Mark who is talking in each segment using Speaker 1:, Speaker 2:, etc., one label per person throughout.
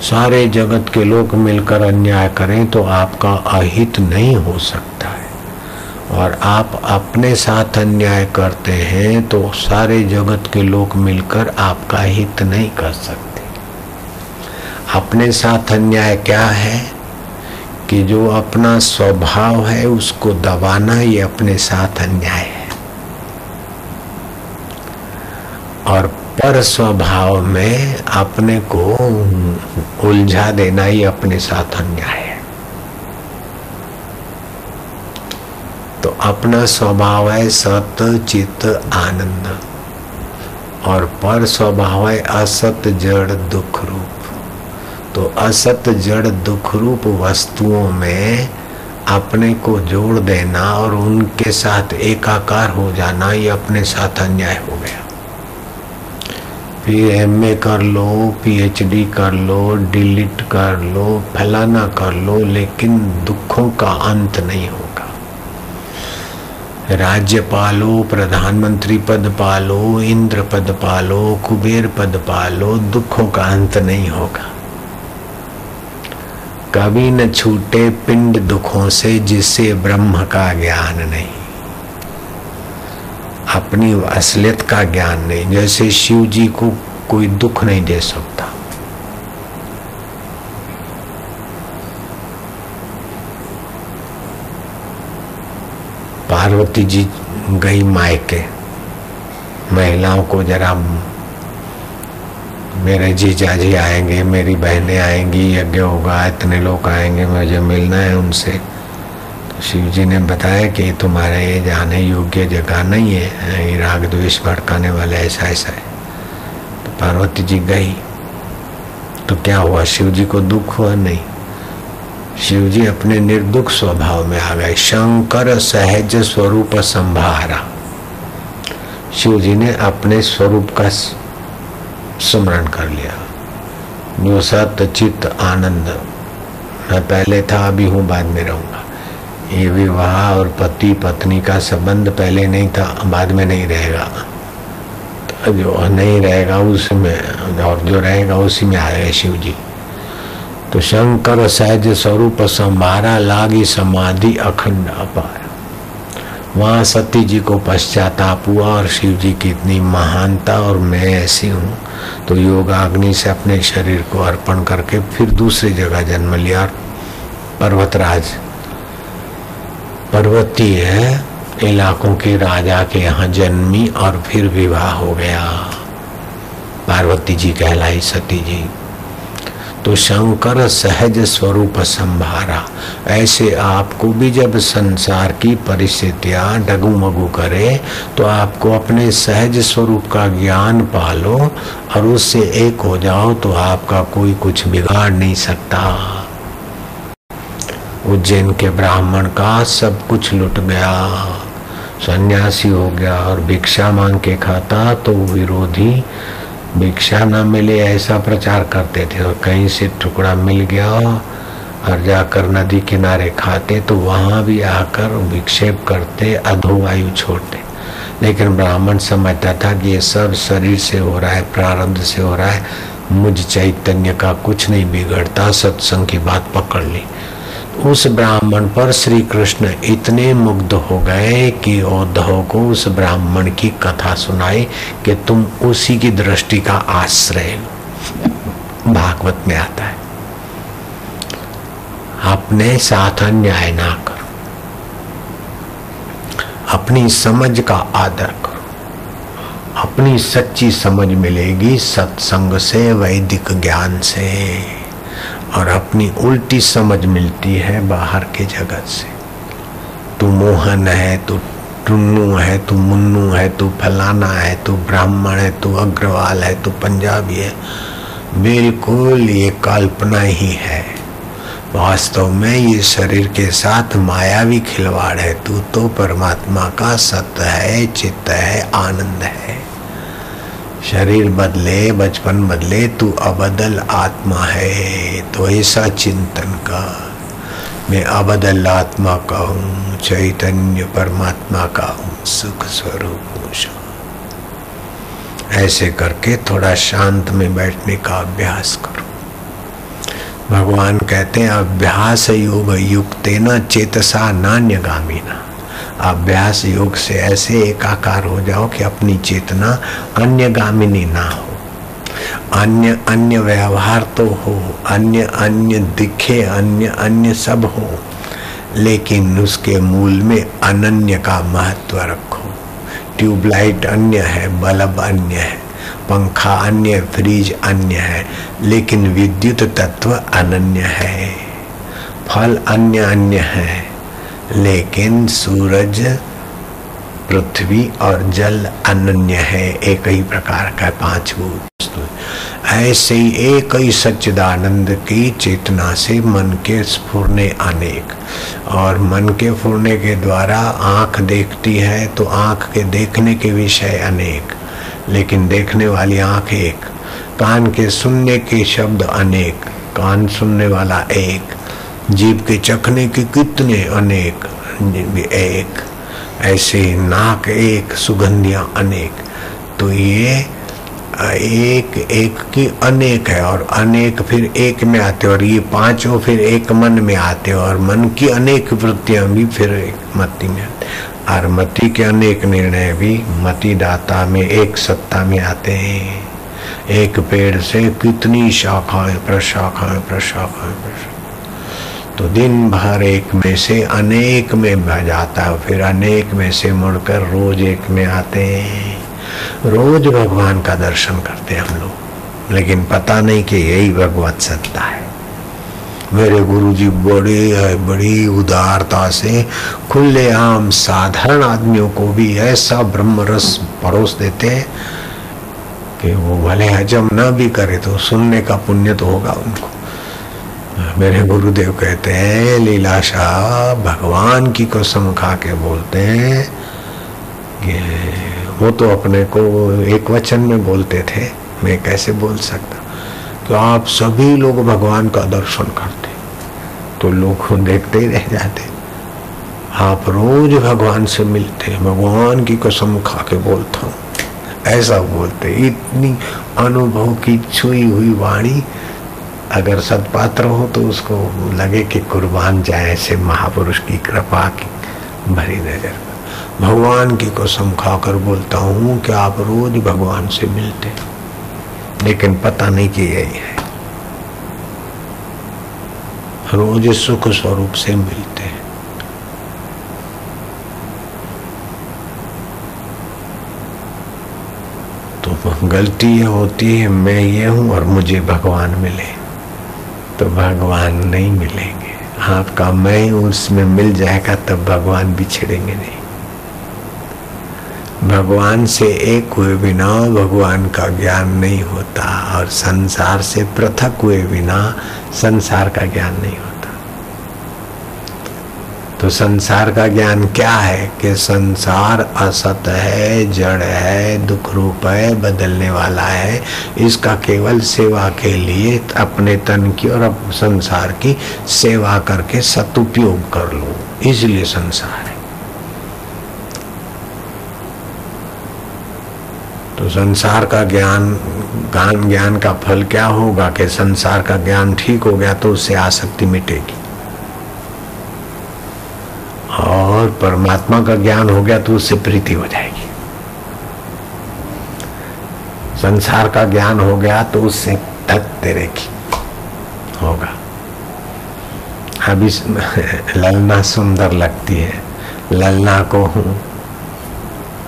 Speaker 1: सारे जगत के लोग मिलकर अन्याय करें तो आपका अहित नहीं हो सकता है। और आप अपने साथ अन्याय करते हैं तो सारे जगत के लोग मिलकर आपका हित नहीं कर सकते। अपने साथ अन्याय क्या है? कि जो अपना स्वभाव है उसको दबाना ये अपने साथ अन्याय है। और पर स्वभाव में अपने को उलझा देना ही अपने साथ अन्याय है। तो अपना स्वभाव है सत, चित, आनंद। और पर स्वभाव है असत, जड़, दुख रूप। तो असत, जड़, दुख रूप वस्तुओं में अपने को जोड़ देना और उनके साथ एकाकार हो जाना ये अपने साथ अन्याय हो गया। फिर एम ए कर लो पीएचडी कर लो डिलीट कर लो, फलाना कर लो, लेकिन दुखों का अंत नहीं होगा। राज्य पालो प्रधानमंत्री पद पालो, इंद्र पद पालो, कुबेर पद पालो, दुखों का अंत नहीं होगा। कभी न छूटे पिंड दुखों से जिससे ब्रह्म का ज्ञान नहीं। अपनी असलियत का ज्ञान नहीं, जैसे शिव जी को कोई दुख नहीं दे सकता। पार्वती जी गई मायके। महिलाओं को जरा मेरे जीजा जी आएँगे, मेरी बहनें आएँगी, यज्ञ होगा, इतने लोग आएँगे, मुझे मिलना है उनसे। शिव जी ने बताया कि तुम्हारे ये जाने योग्य जगह नहीं है ये राग द्वेष भड़काने वाले ऐसा ऐसा है। तो पार्वती जी गई। तो क्या हुआ? शिव जी को दुख हुआ? नहीं। शिव जी अपने निर्दुख स्वभाव में आ गए। शंकर सहज स्वरूप संभारा। शिव जी ने अपने स्वरूप का स्मरण कर लिया। जो सत्य चित्त आनंद। मैं पहले था, अभी हूँ, बाद में रहूँगा ये विवाह और पति पत्नी का संबंध पहले नहीं था, बाद में नहीं रहेगा। जो नहीं रहेगा उसमें और जो रहेगा उसी में आएगा शिव जी। तो शंकर सहज स्वरूप संभारा लागी समाधि अखंड अपार। वहाँ सती जी को पश्चाताप हुआ और शिव जी की इतनी महानता और मैं ऐसी हूँ तो योगाग्नि से अपने शरीर को अर्पण करके फिर दूसरी जगह जन्म लिया और पर्वतराज पर्वतीय इलाकों के राजा के यहाँ जन्मी और फिर विवाह हो गया। पार्वती जी कहलाई, सती जी तो शंकर सहज स्वरूप संभारा, ऐसे आपको भी जब संसार की परिस्थितियाँ डगुमगु करे तो आपको अपने सहज स्वरूप का ज्ञान पालो और उससे एक हो जाओ तो आपका कोई कुछ बिगाड़ नहीं सकता। उज्जैन के ब्राह्मण का सब कुछ लुट गया। सन्यासी हो गया और भिक्षा मांग के खाता तो विरोधी भिक्षा न मिले ऐसा प्रचार करते थे और कहीं से टुकड़ा मिल गया और जाकर नदी किनारे खाते तो वहाँ भी आकर विक्षेप करते अधोवायु छोड़ते। लेकिन ब्राह्मण समझता था कि ये सब शरीर से हो रहा है प्रारब्ध से हो रहा है। मुझ चैतन्य का कुछ नहीं बिगड़ता, सत्संग की बात पकड़ ली। उस ब्राह्मण पर श्री कृष्ण इतने मुग्ध हो गए कि उद्धव को उस ब्राह्मण की कथा सुनाई कि तुम उसी की दृष्टि का आश्रय लो। भागवत में आता है। अपने साथ अन्याय ना करो। अपनी समझ का आदर करो। अपनी सच्ची समझ मिलेगी सत्संग से, वैदिक ज्ञान से। और अपनी उल्टी समझ मिलती है बाहर के जगत से। तू मोहन है, तू टुन्नू है, तू मुन्नू है, तू फलाना है, तू ब्राह्मण है, तू अग्रवाल है, तू पंजाबी है। बिल्कुल ये कल्पना ही है। वास्तव में ये शरीर के साथ मायावी खिलवाड़ है। तू तो परमात्मा का सत्य है, चित्त है, आनंद है। शरीर बदले, बचपन बदले, तू अबदल आत्मा है तो ऐसा चिंतन का मैं अबदल आत्मा का हूँ, चैतन्य परमात्मा का हूँ, सुख स्वरूप ऐसे करके थोड़ा शांत में बैठने का अभ्यास करो। भगवान कहते हैं, अभ्यास योग युक्त न चेतसा नान्यगामी ना अभ्यास योग से ऐसे एकाकार हो जाओ कि अपनी चेतना अन्य गामिनी ना हो। अन्य अन्य व्यवहार तो हो, अन्य अन्य दिखे, अन्य अन्य सब हो, लेकिन उसके मूल में अनन्य का महत्व रखो। ट्यूबलाइट अन्य है, बल्ब अन्य है, पंखा अन्य, फ्रिज अन्य है, लेकिन विद्युत तत्व अनन्य है। फल अन्य अन्य है। लेकिन सूरज, पृथ्वी और जल अनन्य है, एक ही प्रकार का पाँच वस्तु ऐसे ही एक ही सच्चिदानंद की चेतना से मन के स्फुरने अनेक। और मन के फुरने के द्वारा आँख देखती है तो आँख के देखने के विषय अनेक। लेकिन देखने वाली आँख एक, कान के सुनने के शब्द अनेक, कान सुनने वाला एक जीव के चखने के कितने अनेक, एक, ऐसे नाक एक, सुगंधियाँ अनेक। तो ये, एक एक की अनेक है और अनेक फिर एक में आते और ये पाँचों फिर एक मन में आते और मन की अनेक वृत्तियाँ भी फिर एक मति में आते और मति के अनेक निर्णय भी मति दाता में एक सत्ता में आते हैं। एक पेड़ से कितनी शाखाएँ, प्रशाखाएँ प्रशाखाएँ प्रशाखाएँ। तो दिन भर एक में से अनेक में बह जाता है, फिर अनेक में से मुड़कर रोज एक में आते हैं। रोज भगवान का दर्शन करते हम लोग। लेकिन पता नहीं कि यही भगवत सत्ता है। मेरे गुरु जी बड़े, बड़ी उदारता से खुले आम साधारण आदमियों को भी ऐसा ब्रह्म रस परोस देते हैं कि वो भले हजम न भी करे तो सुनने का पुण्य तो होगा उनको। मेरे गुरुदेव कहते हैं लीलाशा भगवान की कसम खा के बोलते हैं कि वो तो अपने को एक वचन में बोलते थे, मैं कैसे बोल सकता? तो आप सभी लोग भगवान का दर्शन करते तो लोग देखते ही रह जाते। आप रोज भगवान से मिलते, भगवान की कसम खा के बोलता हूँ। ऐसा बोलते, इतनी अनुभव की छुई हुई वाणी अगर सदपात्र हो तो उसको लगे कि कुर्बान जाए, ऐसे महापुरुष की कृपा की भरी नज़र। भगवान की कसम खाकर बोलता हूँ कि आप रोज भगवान से मिलते लेकिन पता नहीं कि यही है। रोज सुख स्वरूप से मिलते हैं। तो गलती ये होती है, मैं ये हूँ और मुझे भगवान मिले। तो भगवान नहीं मिलेंगे। आपका मैं उसमें मिल जाएगा, तब भगवान बिछड़ेंगे नहीं। भगवान से एक हुए बिना भगवान का ज्ञान नहीं होता, और संसार से पृथक हुए बिना संसार का ज्ञान नहीं होता। तो संसार का ज्ञान क्या है कि संसार असत है, जड़ है, दुख रूप है, बदलने वाला है। इसका केवल सेवा के लिए अपने तन की और संसार की सेवा करके सदुपयोग कर लो। इसलिए संसार है। तो संसार का ज्ञान ज्ञान ज्ञान का फल क्या होगा कि संसार का ज्ञान ठीक हो गया तो उससे आसक्ति मिटेगी। और परमात्मा का ज्ञान हो गया तो उससे प्रीति हो जाएगी। संसार का ज्ञान हो गया तो उससे धक तेरे की होगा। अभी ललना सुंदर लगती है। ललना को हूँ।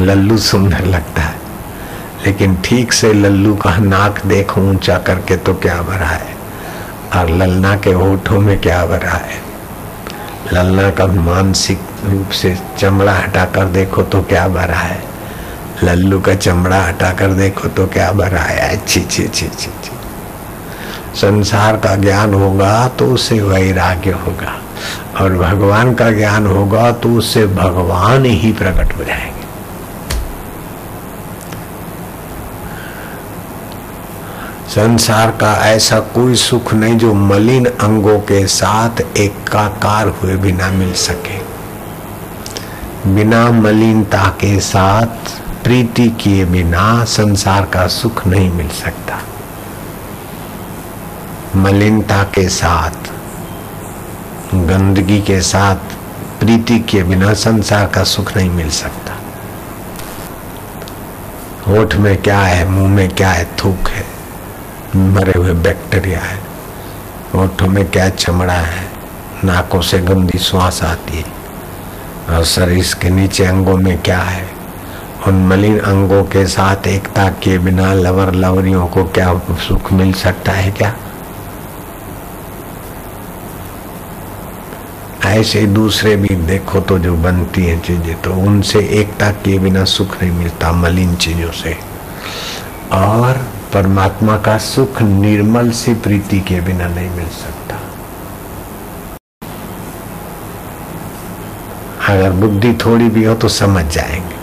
Speaker 1: लल्लू सुंदर लगता है। लेकिन ठीक से लल्लू का नाक देखो ऊँचा करके तो क्या भरा है? और ललना के होठों में क्या भरा है? ललना का मानसिक रूप से चमड़ा हटाकर देखो तो क्या भरा है। लल्लू का चमड़ा हटाकर देखो तो क्या भरा है। अच्छी अच्छी अच्छी अच्छी अच्छी संसार का ज्ञान होगा तो उससे वैराग्य होगा और भगवान का ज्ञान होगा तो उससे भगवान ही प्रकट हो जाएँगे। संसार का ऐसा कोई सुख नहीं जो मलिन अंगों के साथ एकाकार हुए बिना मिल सके। बिना मलिनता के साथ प्रीति किए बिना संसार का सुख नहीं मिल सकता। मलिनता के साथ, गंदगी के साथ प्रीति के बिना संसार का सुख नहीं मिल सकता। होठ में क्या है, मुँह में क्या है, थूक है, मरे हुए बैक्टीरिया है, होठों में क्या चमड़ा है, नाकों से गंदी श्वास आती है। और शरीर के नीचे अंगों में क्या है? उन मलिन अंगों के साथ एकता के बिना लवर लवरियों को क्या सुख मिल सकता है क्या? ऐसे दूसरे भी देखो तो जो बनती हैं चीज़ें तो उनसे एकता के बिना सुख नहीं मिलता मलिन चीज़ों से। और परमात्मा का सुख निर्मल सी प्रीति के बिना नहीं मिल सकता। अगर बुद्धि थोड़ी भी हो तो समझ जाएँगे।